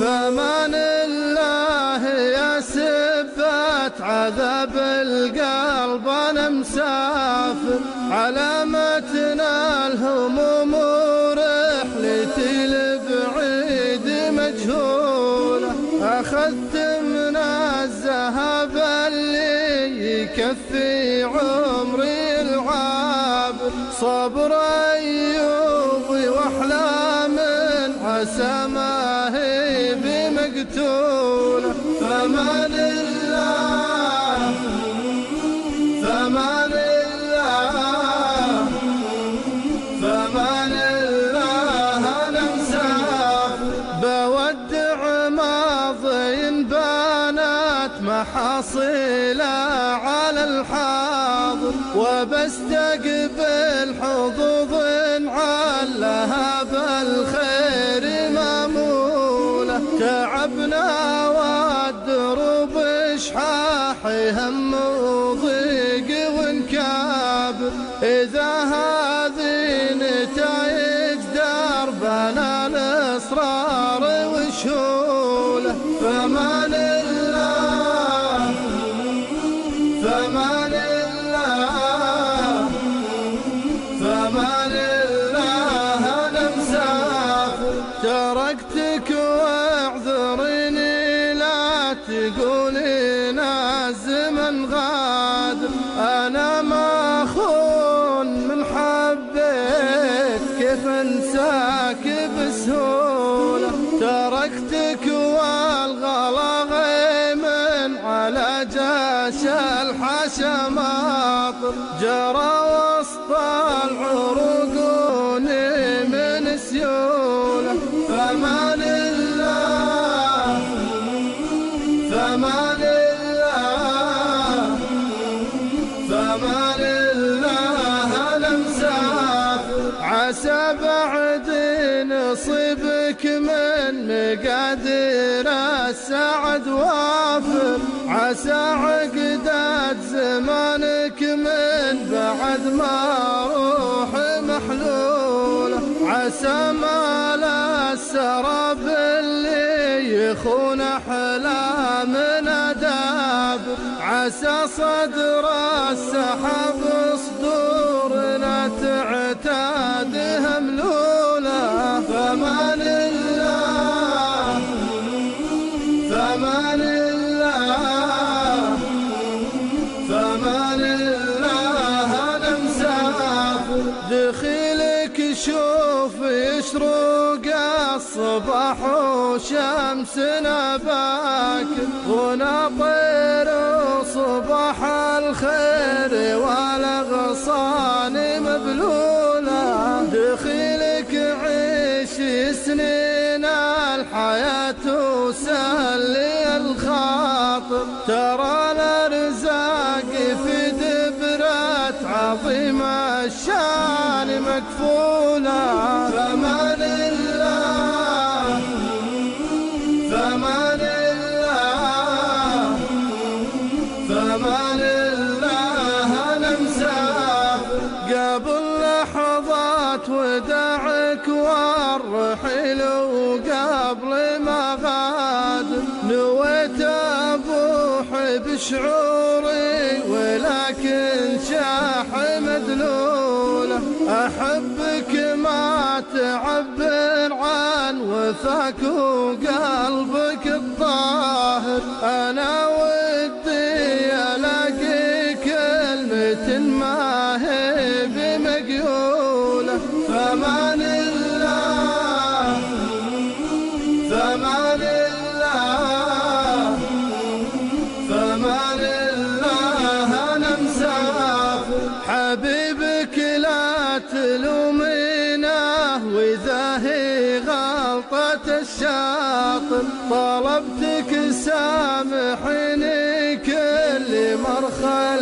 فمن الله يا سبت عذاب القلب انا مسافر علامتنا الهموم أخذت من الذهب اللي يكفي عمري العابر صبر أيوبي وأحلام عسى ما هي بمقتولة فمن الله فمن الله فمن الله انا مسافر بودع بنات على الحاضر، وبستقبل حظوظ علها بالخير مامولة. تعبنا والدروب شحاح هم وضيق ونكابر إذا هذه نتايج دربنا الإصرار وشولة فمن تركتك واعذرني لا تقولين الزمن غادر. أنا ما خون من حبيت، كيف انساك بسهولة؟ تركتك والغلا غيمن على جاش الحشا ماطر جرى فمن الله فمن الله انا مسافر عسى بعد نصيبك من مقادير السعد وافر عسى عقدات زمانك من بعد ما يخون احلامنا داب عسى صدر السحاب صدورنا تعتادها ملولة فمن الله فمن الله فمن الله انا دخيلك شوف يشرق الصباح وشمسنا باكر ونطير صباح الخير والاغصان مبلوله دخيلك عيش سنين الحياه وسلي الخاطر. ترى الارزاق في دبرة عظيم الشان مكفولة فمن الله الله انا قبل لحظات وداعك والرحيل وقبل ما غادر نويت ابوح بشعوري ولكن شاح مدلوله احبك ما تعبر عن وفاك وقلبك الطاهر. انا كلمة ما هي الله فمن الله فمن الله انا مسافر حبيبك لا تلومينه واذا هي غلطة الشاطر طلبتك سامحني كل مرخى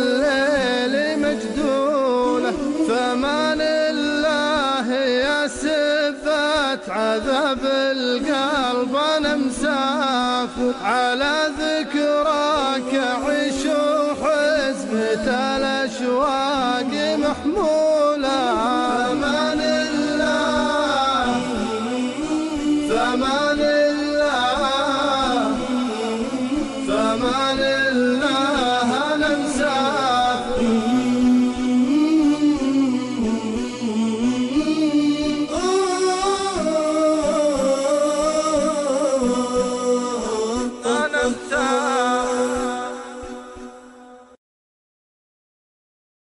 مجدوله عذاب القلب انا مسافر على ذكراك عيش وحزمة الاشواق محمود.